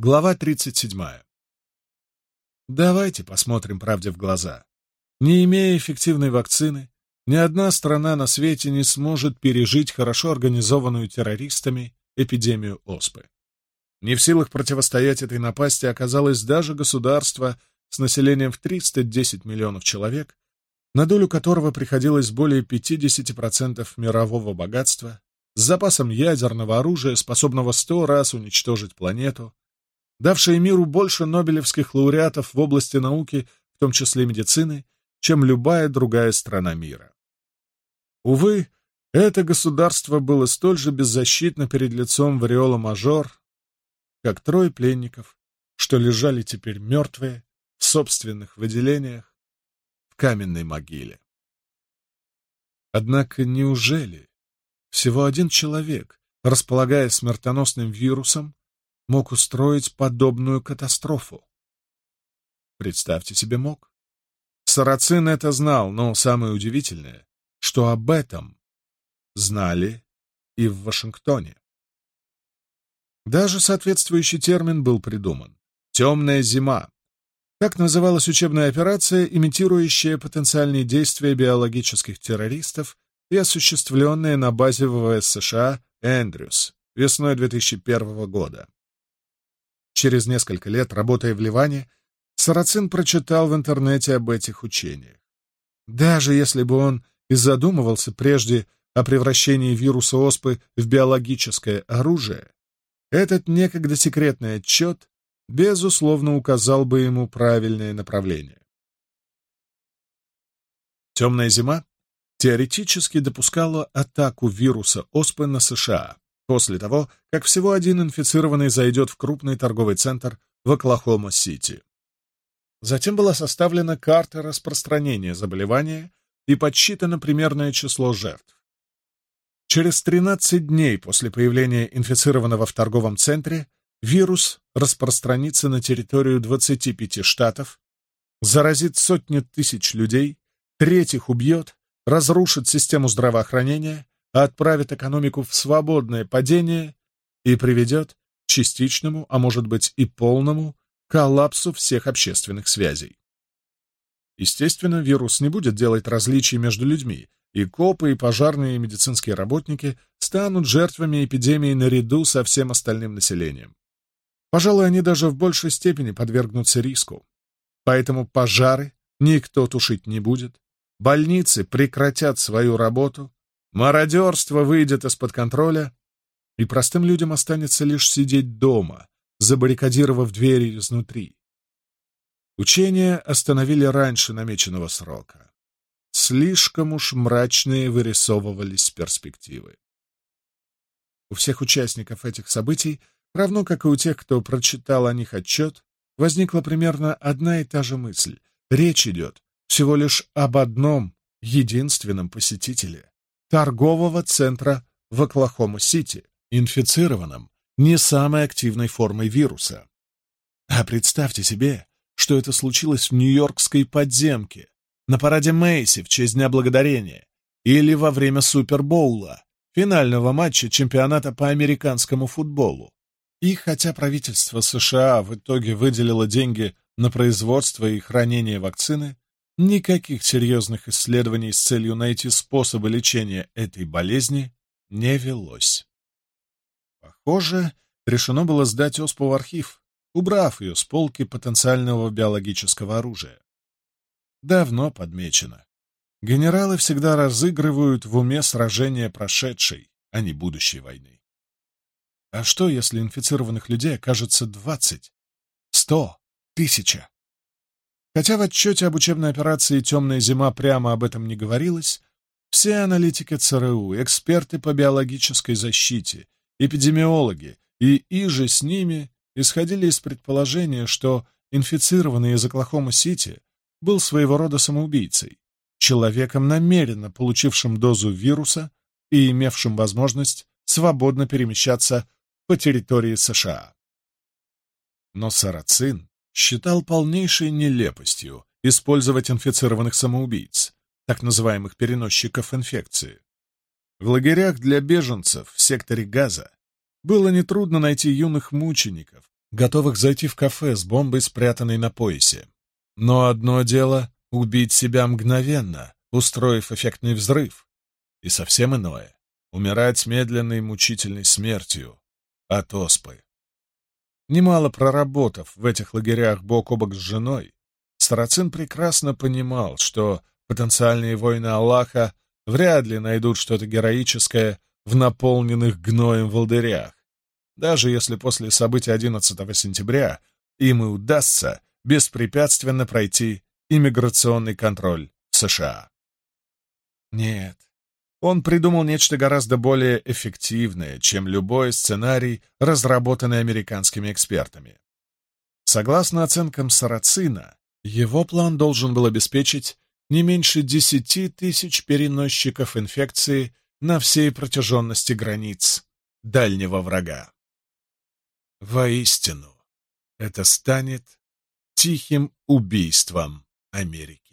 Глава 37. Давайте посмотрим правде в глаза. Не имея эффективной вакцины, ни одна страна на свете не сможет пережить хорошо организованную террористами эпидемию ОСПы. Не в силах противостоять этой напасти оказалось даже государство с населением в 310 миллионов человек, на долю которого приходилось более 50% мирового богатства, с запасом ядерного оружия, способного сто раз уничтожить планету, давшие миру больше нобелевских лауреатов в области науки, в том числе медицины, чем любая другая страна мира. Увы, это государство было столь же беззащитно перед лицом вариола мажор, как трое пленников, что лежали теперь мертвые в собственных выделениях в каменной могиле. Однако неужели всего один человек, располагая смертоносным вирусом, мог устроить подобную катастрофу. Представьте себе мог. Сарацин это знал, но самое удивительное, что об этом знали и в Вашингтоне. Даже соответствующий термин был придуман — «темная зима». Так называлась учебная операция, имитирующая потенциальные действия биологических террористов и осуществленная на базе ВВС США «Эндрюс» весной 2001 года. Через несколько лет, работая в Ливане, Сарацин прочитал в интернете об этих учениях. Даже если бы он и задумывался прежде о превращении вируса оспы в биологическое оружие, этот некогда секретный отчет, безусловно, указал бы ему правильное направление. Темная зима теоретически допускала атаку вируса оспы на США, после того, как всего один инфицированный зайдет в крупный торговый центр в Оклахома-Сити. Затем была составлена карта распространения заболевания и подсчитано примерное число жертв. Через 13 дней после появления инфицированного в торговом центре вирус распространится на территорию 25 штатов, заразит сотни тысяч людей, третьих убьет, разрушит систему здравоохранения, отправит экономику в свободное падение и приведет к частичному, а может быть и полному, коллапсу всех общественных связей. Естественно, вирус не будет делать различий между людьми, и копы, и пожарные, и медицинские работники станут жертвами эпидемии наряду со всем остальным населением. Пожалуй, они даже в большей степени подвергнутся риску. Поэтому пожары никто тушить не будет, больницы прекратят свою работу, Мародерство выйдет из-под контроля, и простым людям останется лишь сидеть дома, забаррикадировав двери изнутри. Учения остановили раньше намеченного срока. Слишком уж мрачные вырисовывались перспективы. У всех участников этих событий, равно как и у тех, кто прочитал о них отчет, возникла примерно одна и та же мысль. Речь идет всего лишь об одном единственном посетителе торгового центра в Оклахома-Сити, инфицированном не самой активной формой вируса. А представьте себе, что это случилось в нью-йоркской подземке, на параде Мейси в честь Дня Благодарения или во время Супербоула, финального матча чемпионата по американскому футболу. И хотя правительство США в итоге выделило деньги на производство и хранение вакцины, Никаких серьезных исследований с целью найти способы лечения этой болезни не велось. Похоже, решено было сдать оспу в архив, убрав ее с полки потенциального биологического оружия. Давно подмечено. Генералы всегда разыгрывают в уме сражения прошедшей, а не будущей войны. А что, если инфицированных людей окажется двадцать, сто, тысяча? Хотя в отчете об учебной операции «Темная зима» прямо об этом не говорилось, все аналитики ЦРУ, эксперты по биологической защите, эпидемиологи и иже с ними исходили из предположения, что инфицированный из Оклахома-Сити был своего рода самоубийцей, человеком, намеренно получившим дозу вируса и имевшим возможность свободно перемещаться по территории США. Но сарацин считал полнейшей нелепостью использовать инфицированных самоубийц, так называемых переносчиков инфекции. В лагерях для беженцев в секторе Газа было нетрудно найти юных мучеников, готовых зайти в кафе с бомбой, спрятанной на поясе. Но одно дело — убить себя мгновенно, устроив эффектный взрыв, и совсем иное — умирать медленной мучительной смертью от оспы немало проработав в этих лагерях бок о бок с женой, Сарацин прекрасно понимал, что потенциальные воины Аллаха вряд ли найдут что-то героическое в наполненных гноем волдырях, даже если после событий 11 сентября им и удастся беспрепятственно пройти иммиграционный контроль в США. Нет, он придумал нечто гораздо более эффективное, чем любой сценарий, разработанный американскими экспертами. Согласно оценкам Сарацина, его план должен был обеспечить не меньше 10 тысяч переносчиков инфекции на всей протяженности границ дальнего врага. Воистину, это станет тихим убийством Америки.